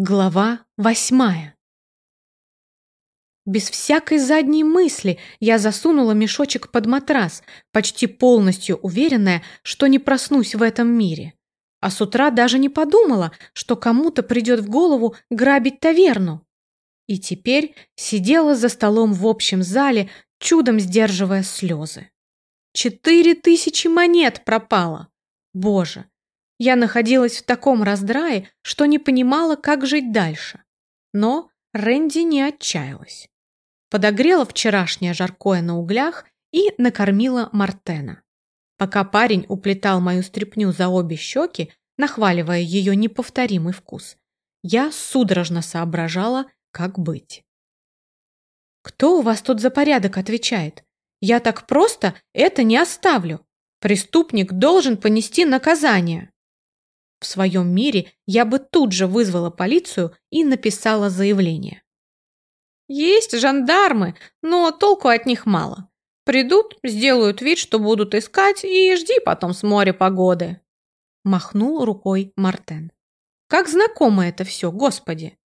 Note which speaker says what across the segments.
Speaker 1: Глава восьмая. Без всякой задней мысли я засунула мешочек под матрас, почти полностью уверенная, что не проснусь в этом мире. А с утра даже не подумала, что кому-то придет в голову грабить таверну. И теперь сидела за столом в общем зале, чудом сдерживая слезы. Четыре тысячи монет пропало. Боже, я находилась в таком раздрае, что не понимала, как жить дальше. Но Рэнди не отчаялась. Подогрела вчерашнее жаркое на углях и накормила Мартена. Пока парень уплетал мою стряпню за обе щеки, нахваливая ее неповторимый вкус, я судорожно соображала, как быть. «Кто у вас тут за порядок отвечает? Я так просто это не оставлю. Преступник должен понести наказание». В своем мире я бы тут же вызвала полицию и написала заявление. Есть жандармы, но толку от них мало. Придут, сделают вид, что будут искать, и жди потом с моря погоды. Махнул рукой Мартен. Как знакомо это все, господи.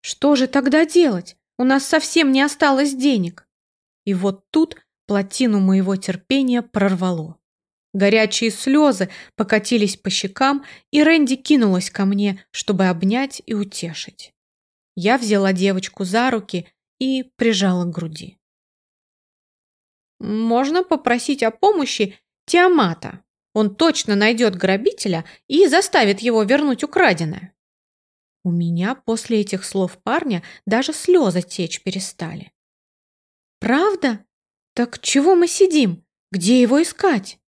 Speaker 1: Что же тогда делать? У нас совсем не осталось денег. И вот тут плотину моего терпения прорвало. Горячие слезы покатились по щекам, и Рэнди кинулась ко мне, чтобы обнять и утешить. Я взяла девочку за руки и прижала к груди. «Можно попросить о помощи Тиамата. Он точно найдет грабителя и заставит его вернуть украденное». У меня после этих слов парня даже слезы течь перестали. «Правда? Так чего мы сидим? Где его искать?»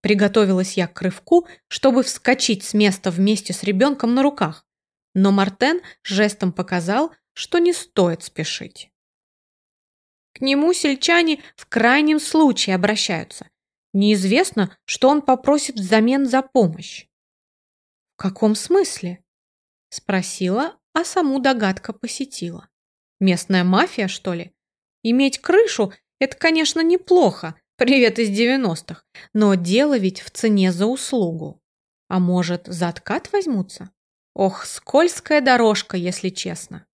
Speaker 1: Приготовилась я к рывку, чтобы вскочить с места вместе с ребенком на руках, но Мартен жестом показал, что не стоит спешить. К нему сельчане в крайнем случае обращаются. Неизвестно, что он попросит взамен за помощь. «В каком смысле?» – спросила, а саму догадка посетила. «Местная мафия, что ли? Иметь крышу – это, конечно, неплохо, Привет из девяностых. Но дело ведь в цене за услугу. А может, за откат возьмутся? Ох, скользкая дорожка, если честно.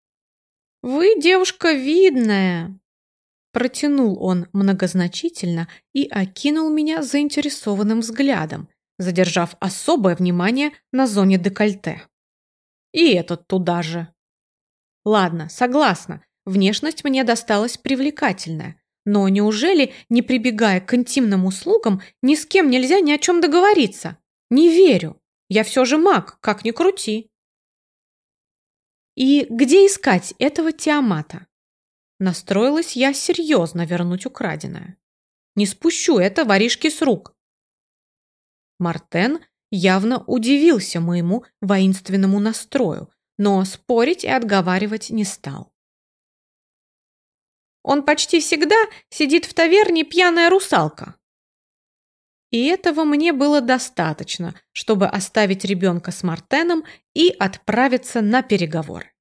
Speaker 1: Вы девушка видная. Протянул он многозначительно и окинул меня заинтересованным взглядом, задержав особое внимание на зоне декольте. И этот туда же. Ладно, согласна, внешность мне досталась привлекательная, но неужели, не прибегая к интимным услугам, ни с кем нельзя ни о чем договориться? Не верю. Я все же маг, как ни крути. И где искать этого Тиамата? Настроилась я серьезно вернуть украденное. Не спущу это воришки с рук. Мартен явно удивился моему воинственному настрою, но спорить и отговаривать не стал. Он почти всегда сидит в таверне пьяная русалка. И этого мне было достаточно, чтобы оставить ребенка с Мартеном и отправиться на переговоры.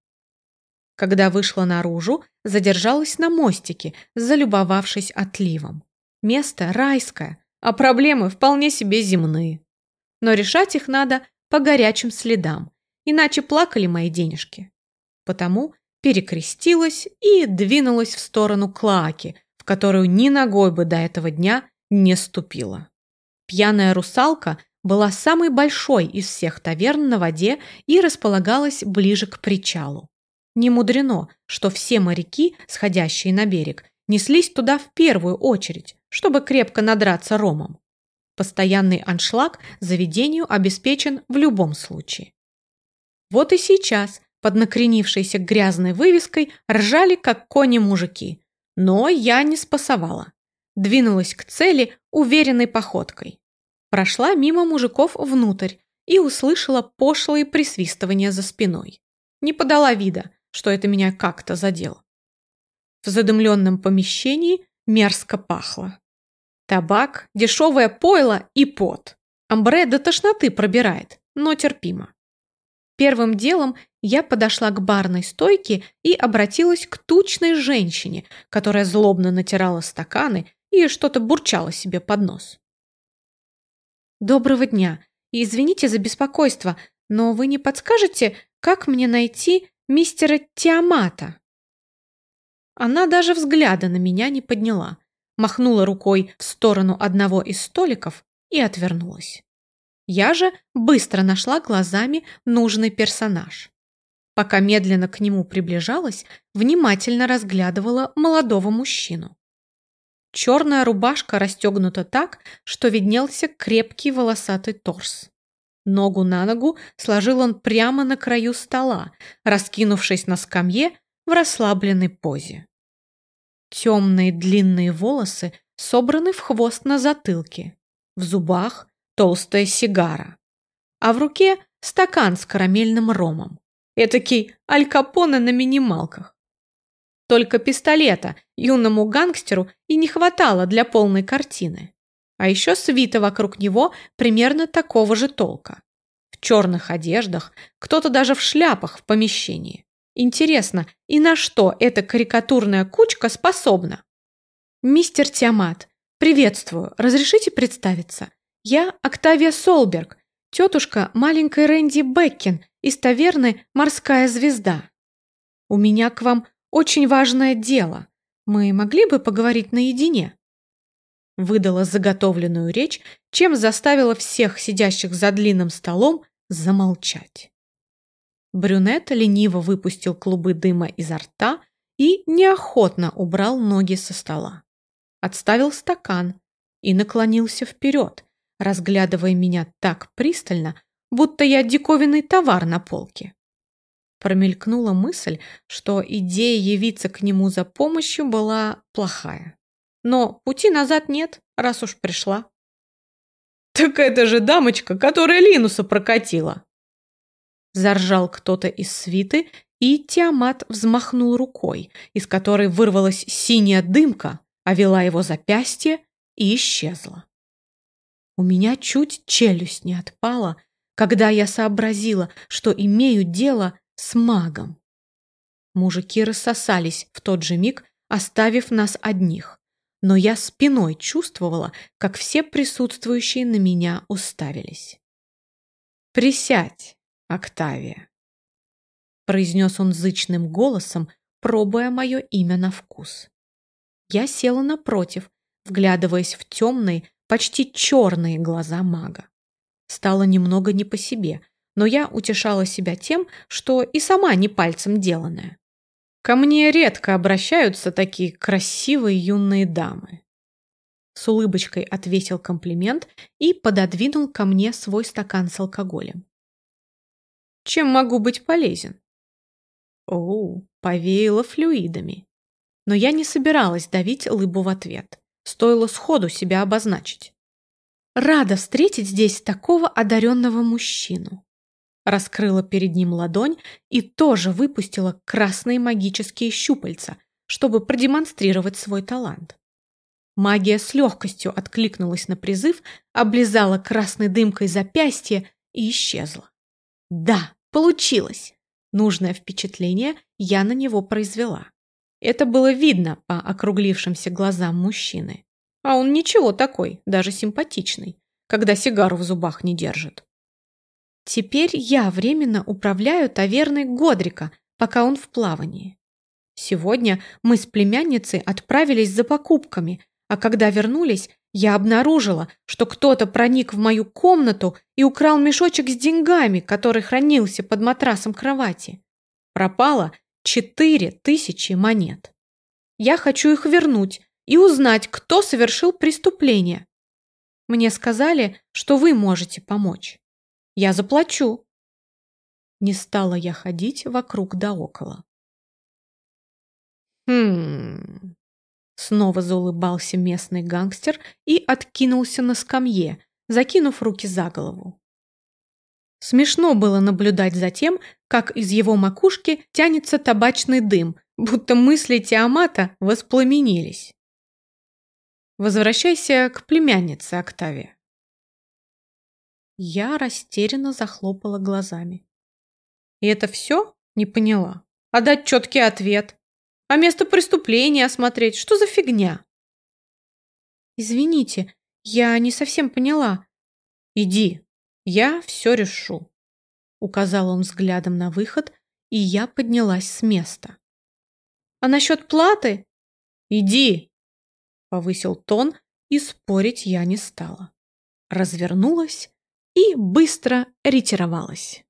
Speaker 1: Когда вышла наружу, задержалась на мостике, залюбовавшись отливом. Место райское, а проблемы вполне себе земные. Но решать их надо по горячим следам, иначе плакали мои денежки. Потому перекрестилась и двинулась в сторону Клааки, в которую ни ногой бы до этого дня не ступила. Пьяная русалка была самой большой из всех таверн на воде и располагалась ближе к причалу. Не мудрено, что все моряки, сходящие на берег, неслись туда в первую очередь, чтобы крепко надраться ромом. Постоянный аншлаг заведению обеспечен в любом случае. Вот и сейчас под накренившейся грязной вывеской ржали, как кони-мужики. Но я не спасовала. Двинулась к цели уверенной походкой. Прошла мимо мужиков внутрь и услышала пошлые присвистывания за спиной. Не подала вида, что это меня как-то задело. В задымленном помещении мерзко пахло. Табак, дешевое пойло и пот. Амбре до тошноты пробирает, но терпимо. Первым делом я подошла к барной стойке и обратилась к тучной женщине, которая злобно натирала стаканы и что-то бурчала себе под нос. «Доброго дня. И извините за беспокойство, но вы не подскажете, как мне найти мистера Тиамата?» Она даже взгляда на меня не подняла, махнула рукой в сторону одного из столиков и отвернулась. Я же быстро нашла глазами нужный персонаж. Пока медленно к нему приближалась, внимательно разглядывала молодого мужчину. Черная рубашка расстегнута так, что виднелся крепкий волосатый торс. Ногу на ногу сложил он прямо на краю стола, раскинувшись на скамье в расслабленной позе. Темные длинные волосы собраны в хвост на затылке. В зубах толстая сигара. А в руке стакан с карамельным ромом. Этакий аль капоне на минималках. Только пистолета юному гангстеру и не хватало для полной картины. А еще свита вокруг него примерно такого же толка. В черных одеждах, кто-то даже в шляпах в помещении. Интересно, и на что эта карикатурная кучка способна? Мистер Тиамат, приветствую. Разрешите представиться? Я Октавия Солберг, тетушка маленькой Рэнди Беккин из таверны «Морская звезда». У меня к вам очень важное дело. Мы могли бы поговорить наедине?» Выдала заготовленную речь, чем заставила всех сидящих за длинным столом замолчать. Брюнет лениво выпустил клубы дыма изо рта и неохотно убрал ноги со стола. Отставил стакан и наклонился вперед, разглядывая меня так пристально, будто я диковинный товар на полке. Промелькнула мысль, что идея явиться к нему за помощью была плохая. Но пути назад нет, раз уж пришла. «Так это же дамочка, которая Линуса прокатила!» Заржал кто-то из свиты, и Тиамат взмахнул рукой, из которой вырвалась синяя дымка, овела его запястье и исчезла. У меня чуть челюсть не отпала, когда я сообразила, что имею дело с магом. Мужики рассосались в тот же миг, оставив нас одних, но я спиной чувствовала, как все присутствующие на меня уставились. «Присядь, Октавия», — произнес он зычным голосом, пробуя мое имя на вкус. Я села напротив, вглядываясь в темные, почти черные глаза мага. Стало немного не по себе, но я утешала себя тем, что и сама не пальцем деланная. Ко мне редко обращаются такие красивые юные дамы. С улыбочкой отвесил комплимент и пододвинул ко мне свой стакан с алкоголем. Чем могу быть полезен? Оу, повеяло флюидами. Но я не собиралась давить лыбу в ответ. Стоило сходу себя обозначить. Рада встретить здесь такого одаренного мужчину. Раскрыла перед ним ладонь и тоже выпустила красные магические щупальца, чтобы продемонстрировать свой талант. Магия с легкостью откликнулась на призыв, облизала красной дымкой запястье и исчезла. Да, получилось! Нужное впечатление я на него произвела. Это было видно по округлившимся глазам мужчины. А он ничего такой, даже симпатичный, когда сигару в зубах не держит. Теперь я временно управляю таверной Годрика, пока он в плавании. Сегодня мы с племянницей отправились за покупками, а когда вернулись, я обнаружила, что кто-то проник в мою комнату и украл мешочек с деньгами, который хранился под матрасом кровати. Пропало Четыре тысячи монет. Я хочу их вернуть и узнать, кто совершил преступление. Мне сказали, что вы можете помочь. Я заплачу. Не стала я ходить вокруг да около. Хм. Снова заулыбался местный гангстер и откинулся на скамье, закинув руки за голову. Смешно было наблюдать за тем, как из его макушки тянется табачный дым, будто мысли Тиамата воспламенились. Возвращайся к племяннице, Октавия. Я растерянно захлопала глазами. И это все? Не поняла. А дать четкий ответ? А место преступления осмотреть? Что за фигня? Извините, я не совсем поняла. Иди, я все решу. указал он взглядом на выход, и я поднялась с места. А насчет платы? Иди, повысил тон, и спорить я не стала. Развернулась и быстро ретировалась.